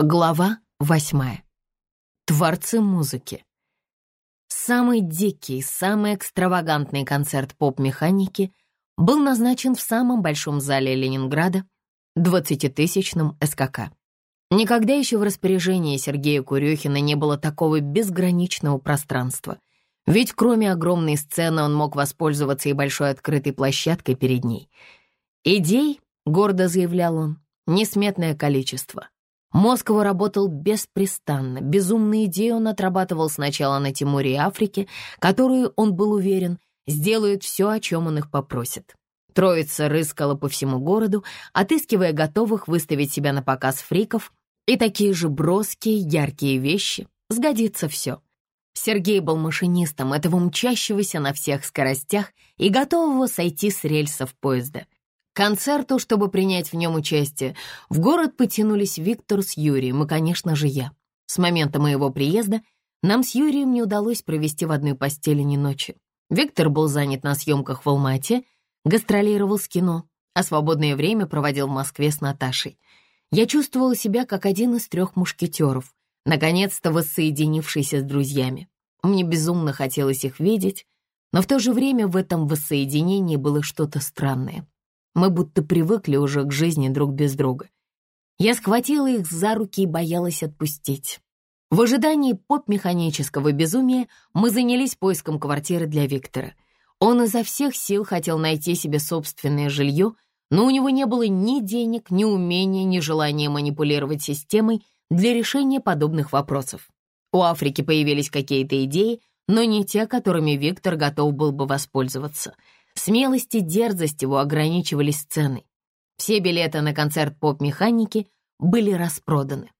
Глава восьмая. Творцы музыки. Самый дикий, самый экстравагантный концерт поп-механики был назначен в самом большом зале Ленинграда, 20-тысячном СКК. Никогда еще в распоряжении Сергея Курехина не было такого безграничного пространства, ведь кроме огромной сцены он мог воспользоваться и большой открытой площадкой перед ней. Идей, гордо заявлял он, несметное количество — Мозг его работал беспрестанно. Безумные идеи он отрабатывал сначала на Тимуре и Африке, которую, он был уверен, сделают все, о чем он их попросит. Троица рыскала по всему городу, отыскивая готовых выставить себя на показ фриков, и такие же броские, яркие вещи. Сгодится все. Сергей был машинистом этого мчащегося на всех скоростях и готового сойти с рельсов поезда — концерту, чтобы принять в нем участие, в город потянулись Виктор с Юрием и, конечно же, я. С момента моего приезда нам с Юрием не удалось провести в одной постели ни ночи. Виктор был занят на съемках в Алмате, гастролировал с кино, а свободное время проводил в Москве с Наташей. Я чувствовала себя как один из трех мушкетеров, наконец-то воссоединившийся с друзьями. Мне безумно хотелось их видеть, но в то же время в этом воссоединении было что-то странное. Мы будто привыкли уже к жизни друг без друга. Я схватила их за руки и боялась отпустить. В ожидании поп-механического безумия мы занялись поиском квартиры для Виктора. Он изо всех сил хотел найти себе собственное жилье, но у него не было ни денег, ни умения, ни желания манипулировать системой для решения подобных вопросов. У Африки появились какие-то идеи, но не те, которыми Виктор готов был бы воспользоваться — Смелость и дерзость его ограничивались сценой. Все билеты на концерт поп-механики были распроданы.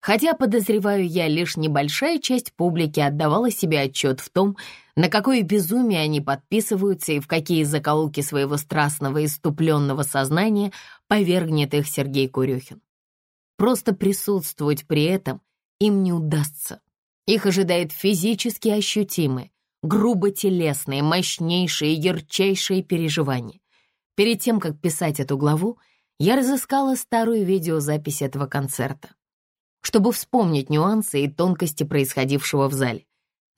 Хотя, подозреваю я, лишь небольшая часть публики отдавала себе отчет в том, на какое безумие они подписываются и в какие закоулки своего страстного и иступленного сознания повергнет их Сергей Курюхин. Просто присутствовать при этом им не удастся. Их ожидает физически ощутимое, грубо телесные, мощнейшие, ярчайшие переживания. Перед тем, как писать эту главу, я разыскала старую видеозапись этого концерта, чтобы вспомнить нюансы и тонкости происходившего в зале.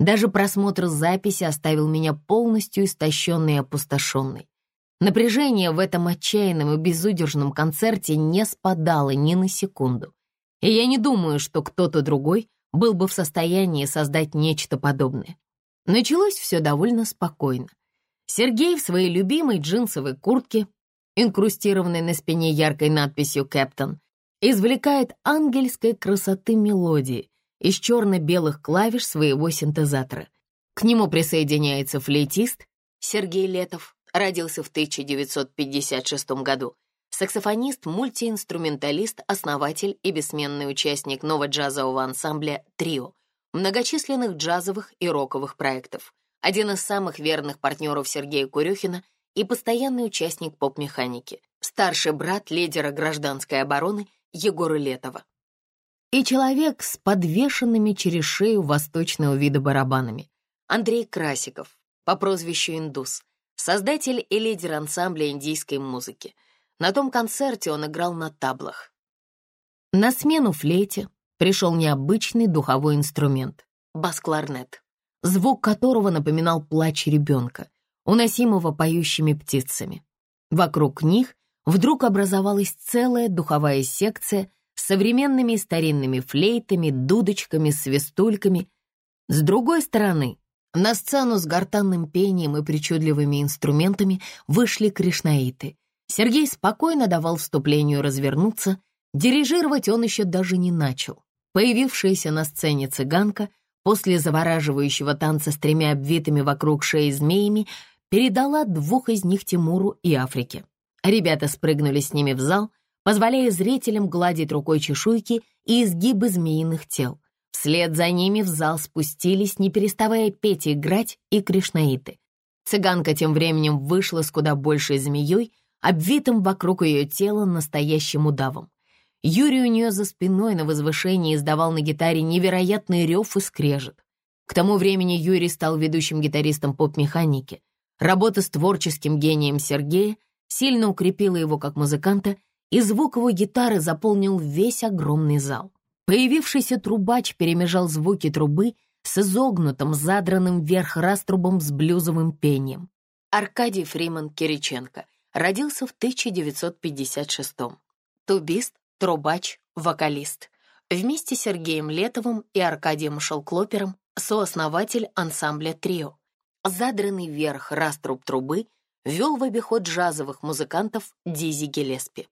Даже просмотр записи оставил меня полностью истощенной и опустошенной. Напряжение в этом отчаянном и безудержном концерте не спадало ни на секунду. И я не думаю, что кто-то другой был бы в состоянии создать нечто подобное. Началось все довольно спокойно. Сергей в своей любимой джинсовой куртке, инкрустированной на спине яркой надписью «Кэптон», извлекает ангельской красоты мелодии из черно-белых клавиш своего синтезатора. К нему присоединяется флейтист Сергей Летов, родился в 1956 году, саксофонист, мультиинструменталист, основатель и бессменный участник ново-джазового ансамбля «Трио», многочисленных джазовых и роковых проектов, один из самых верных партнеров Сергея Курюхина и постоянный участник поп-механики, старший брат лидера гражданской обороны Егора Летова. И человек с подвешенными через шею восточного вида барабанами, Андрей Красиков, по прозвищу Индус, создатель и лидер ансамбля индийской музыки. На том концерте он играл на таблах. На смену флейте пришел необычный духовой инструмент — бас-кларнет, звук которого напоминал плач ребенка, уносимого поющими птицами. Вокруг них вдруг образовалась целая духовая секция с современными и старинными флейтами, дудочками, свистульками. С другой стороны, на сцену с гортанным пением и причудливыми инструментами вышли кришнаиты. Сергей спокойно давал вступлению развернуться, дирижировать он еще даже не начал. Появившаяся на сцене цыганка после завораживающего танца с тремя обвитыми вокруг шеи змеями передала двух из них Тимуру и Африке. Ребята спрыгнули с ними в зал, позволяя зрителям гладить рукой чешуйки и изгибы змеиных тел. Вслед за ними в зал спустились, не переставая петь и играть, и кришнаиты. Цыганка тем временем вышла с куда большей змеей, обвитым вокруг ее тела настоящим удавом. Юрий у нее за спиной на возвышении издавал на гитаре невероятный рев и скрежет. К тому времени Юрий стал ведущим гитаристом поп-механики. Работа с творческим гением Сергея сильно укрепила его как музыканта, и звук его гитары заполнил весь огромный зал. Появившийся трубач перемежал звуки трубы с изогнутым, задранным вверх раструбом с блюзовым пением. Аркадий Фриман Кириченко родился в 1956 -м. Тубист, трубач, вокалист. Вместе с Сергеем Летовым и Аркадием Шелклопером сооснователь ансамбля «Трио». Задранный вверх раструб трубы вел в обиход джазовых музыкантов Дизи Гелеспи.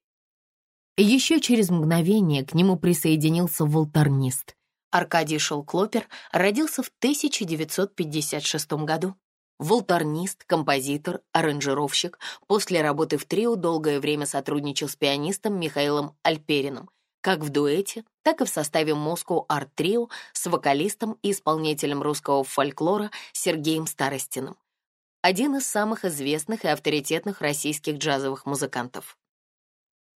Еще через мгновение к нему присоединился волторнист. Аркадий Шелклопер родился в 1956 году. Волторнист, композитор, аранжировщик, после работы в трио долгое время сотрудничал с пианистом Михаилом Альпериным, как в дуэте, так и в составе Moscow Art Trio с вокалистом и исполнителем русского фольклора Сергеем Старостиным. Один из самых известных и авторитетных российских джазовых музыкантов.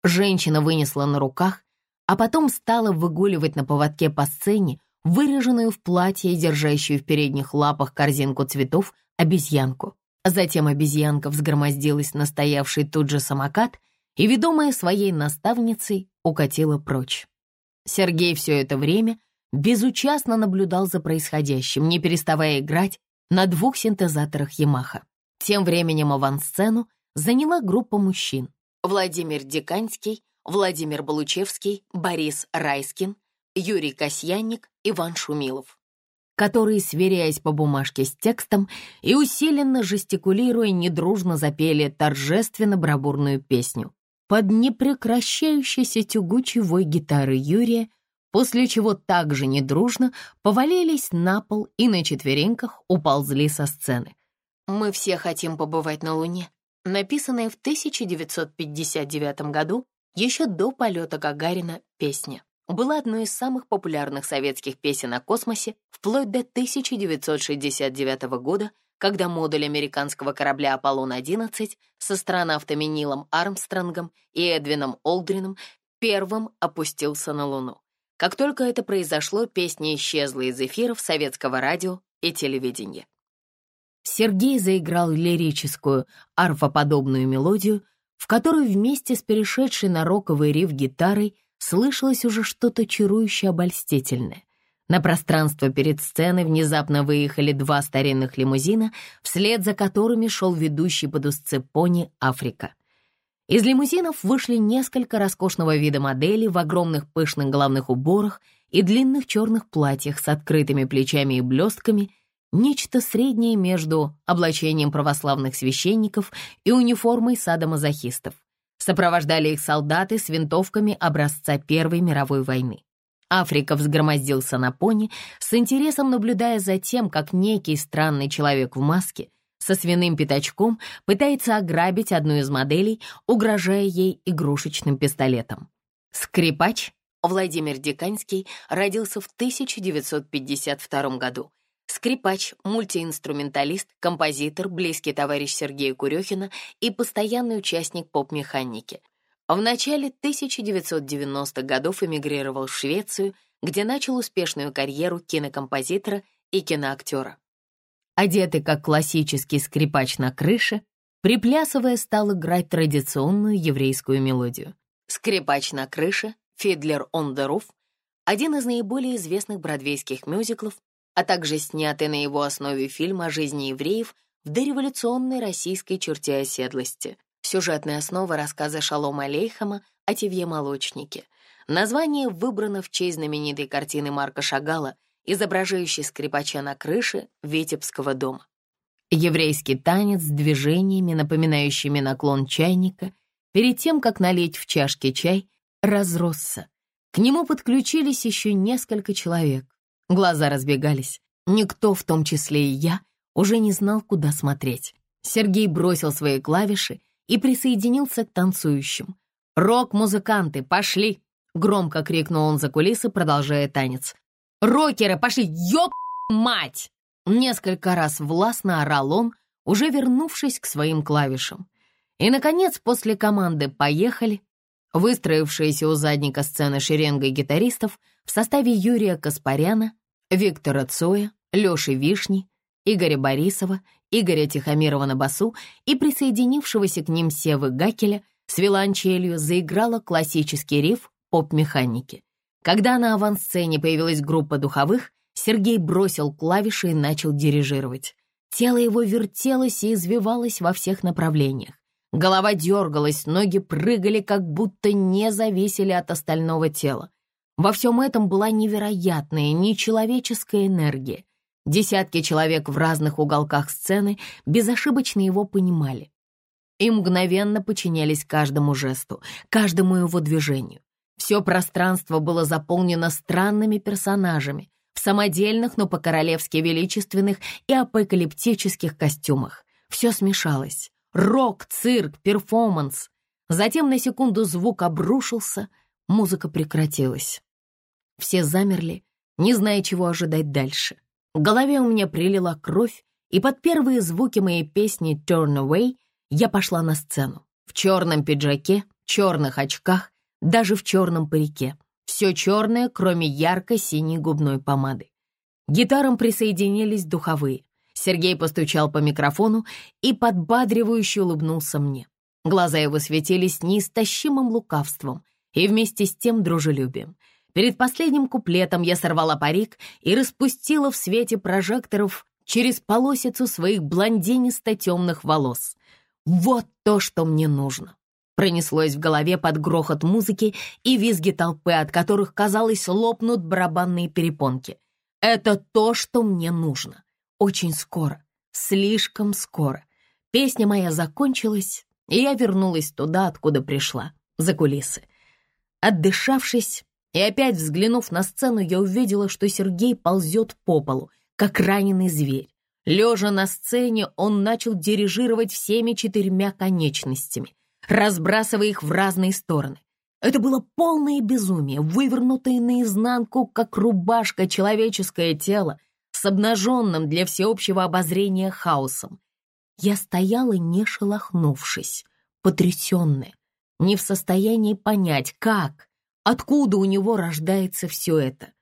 Женщина вынесла на руках, а потом стала выгуливать на поводке по сцене, выреженную в платье и держащую в передних лапах корзинку цветов обезьянку. Затем обезьянка взгромоздилась на стоявший тут же самокат и, ведомая своей наставницей, укатила прочь. Сергей все это время безучастно наблюдал за происходящим, не переставая играть на двух синтезаторах Ямаха. Тем временем авансцену заняла группа мужчин. Владимир Диканский, Владимир Балучевский, Борис Райскин, Юрий Касьянник, Иван Шумилов которые, сверяясь по бумажке с текстом и усиленно жестикулируя, недружно запели торжественно-бравурную песню под непрекращающийся тягучий вой гитары Юрия, после чего также недружно повалились на пол и на четвереньках уползли со сцены. «Мы все хотим побывать на Луне», написанная в 1959 году, еще до полета Гагарина, песня была одной из самых популярных советских песен о космосе вплоть до 1969 года, когда модуль американского корабля «Аполлон-11» с астронавтами Нилом Армстронгом и Эдвином Олдрином первым опустился на Луну. Как только это произошло, песня исчезла из эфиров советского радио и телевидения. Сергей заиграл лирическую, арфоподобную мелодию, в которую вместе с перешедшей на роковый риф гитарой слышалось уже что-то чарующе обольстительное. На пространство перед сценой внезапно выехали два старинных лимузина, вслед за которыми шел ведущий под узцы пони Африка. Из лимузинов вышли несколько роскошного вида моделей в огромных пышных головных уборах и длинных черных платьях с открытыми плечами и блестками, нечто среднее между облачением православных священников и униформой садомазохистов. Сопровождали их солдаты с винтовками образца Первой мировой войны. Африка взгромоздился на пони, с интересом наблюдая за тем, как некий странный человек в маске со свиным пятачком пытается ограбить одну из моделей, угрожая ей игрушечным пистолетом. Скрипач Владимир Диканский родился в 1952 году Скрипач, мультиинструменталист, композитор, близкий товарищ Сергея Курехина и постоянный участник поп-механики. В начале 1990-х годов эмигрировал в Швецию, где начал успешную карьеру кинокомпозитора и киноактера. Одетый как классический скрипач на крыше, приплясывая, стал играть традиционную еврейскую мелодию. «Скрипач на крыше», «Фидлер он the roof» — один из наиболее известных бродвейских мюзиклов, а также снятый на его основе фильм о жизни евреев в дореволюционной российской черте оседлости. Сюжетная основа рассказа Шалома Алейхама о Тивье-молочнике. Название выбрано в честь знаменитой картины Марка Шагала, изображающей скрипача на крыше Витебского дома. Еврейский танец с движениями, напоминающими наклон чайника, перед тем, как налить в чашке чай, разросся. К нему подключились еще несколько человек. Глаза разбегались. Никто, в том числе и я, уже не знал, куда смотреть. Сергей бросил свои клавиши и присоединился к танцующим. «Рок-музыканты, пошли!» — громко крикнул он за кулисы, продолжая танец. «Рокеры, пошли! Ёб мать!» Несколько раз властно орал он, уже вернувшись к своим клавишам. И, наконец, после команды «Поехали» выстроившиеся у задника сцены шеренгой гитаристов в составе Юрия Каспаряна, Виктора Цоя, Лёши Вишни, Игоря Борисова, Игоря Тихомирова на басу и присоединившегося к ним Севы Гакеля с виолончелью заиграла классический риф поп-механики. Когда на авансцене появилась группа духовых, Сергей бросил клавиши и начал дирижировать. Тело его вертелось и извивалось во всех направлениях. Голова дергалась, ноги прыгали, как будто не зависели от остального тела. Во всем этом была невероятная, нечеловеческая энергия. Десятки человек в разных уголках сцены безошибочно его понимали и мгновенно подчинялись каждому жесту, каждому его движению. Все пространство было заполнено странными персонажами в самодельных, но по-королевски величественных и апокалиптических костюмах. Все смешалось. Рок, цирк, перформанс. Затем на секунду звук обрушился, музыка прекратилась. Все замерли, не зная, чего ожидать дальше. В голове у меня прилила кровь, и под первые звуки моей песни «Turn Away» я пошла на сцену. В черном пиджаке, черных очках, даже в черном парике. Все черное, кроме ярко-синей губной помады. Гитарам присоединились духовые. Сергей постучал по микрофону и подбадривающе улыбнулся мне. Глаза его светились неистощимым лукавством и вместе с тем дружелюбием. Перед последним куплетом я сорвала парик и распустила в свете прожекторов через полосицу своих блондинисто-темных волос. Вот то, что мне нужно. Пронеслось в голове под грохот музыки и визги толпы, от которых, казалось, лопнут барабанные перепонки. Это то, что мне нужно. Очень скоро, слишком скоро. Песня моя закончилась, и я вернулась туда, откуда пришла, за кулисы. Отдышавшись и опять взглянув на сцену, я увидела, что Сергей ползет по полу, как раненый зверь. Лежа на сцене, он начал дирижировать всеми четырьмя конечностями, разбрасывая их в разные стороны. Это было полное безумие, вывернутое наизнанку, как рубашка человеческое тело, с обнаженным для всеобщего обозрения хаосом. Я стояла, не шелохнувшись, потрясенная, не в состоянии понять, как, откуда у него рождается все это.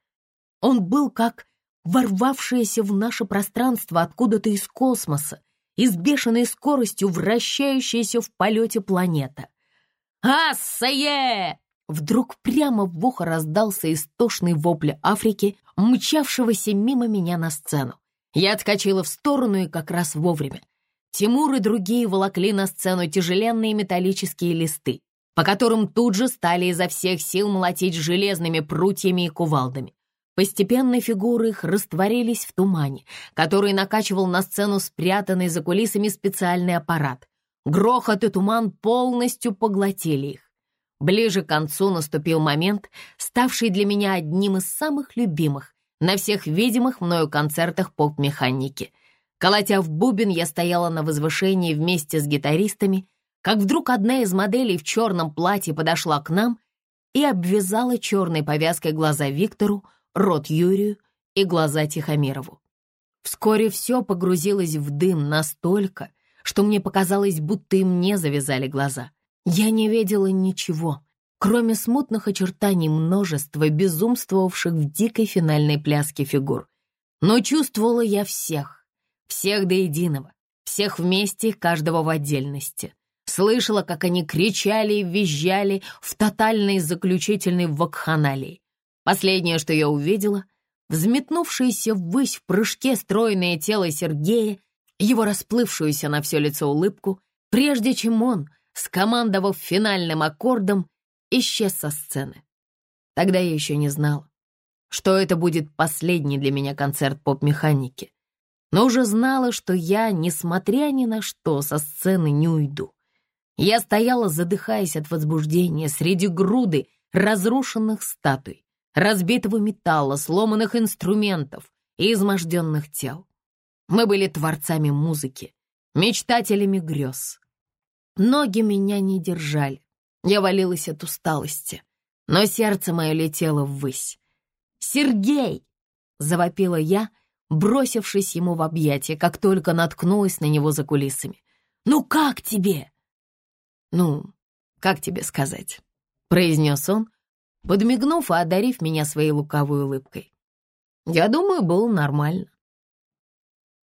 Он был как ворвавшаяся в наше пространство откуда-то из космоса и с бешеной скоростью вращающаяся в полете планета. «Ассае!» Вдруг прямо в ухо раздался истошный вопль Африки, мчавшегося мимо меня на сцену. Я отскочила в сторону и как раз вовремя. Тимур и другие волокли на сцену тяжеленные металлические листы, по которым тут же стали изо всех сил молотить железными прутьями и кувалдами. Постепенно фигуры их растворились в тумане, который накачивал на сцену спрятанный за кулисами специальный аппарат. Грохот и туман полностью поглотили их. Ближе к концу наступил момент, ставший для меня одним из самых любимых на всех видимых мною концертах поп-механики. Колотя в бубен, я стояла на возвышении вместе с гитаристами, как вдруг одна из моделей в черном платье подошла к нам и обвязала черной повязкой глаза Виктору, рот Юрию и глаза Тихомирову. Вскоре все погрузилось в дым настолько, что мне показалось, будто и мне завязали глаза. Я не видела ничего, кроме смутных очертаний множества безумствовавших в дикой финальной пляске фигур. Но чувствовала я всех, всех до единого, всех вместе, каждого в отдельности. Слышала, как они кричали и визжали в тотальной заключительной вакханалии. Последнее, что я увидела, взметнувшееся ввысь в прыжке стройное тело Сергея, его расплывшуюся на все лицо улыбку, прежде чем он, скомандовав финальным аккордом, исчез со сцены. Тогда я еще не знала, что это будет последний для меня концерт поп-механики, но уже знала, что я, несмотря ни на что, со сцены не уйду. Я стояла, задыхаясь от возбуждения, среди груды разрушенных статуй разбитого металла, сломанных инструментов и изможденных тел. Мы были творцами музыки, мечтателями грез. Ноги меня не держали, я валилась от усталости, но сердце мое летело ввысь. «Сергей!» — завопила я, бросившись ему в объятия, как только наткнулась на него за кулисами. «Ну как тебе?» «Ну, как тебе сказать?» — произнес он, подмигнув и одарив меня своей лукавой улыбкой. Я думаю, было нормально.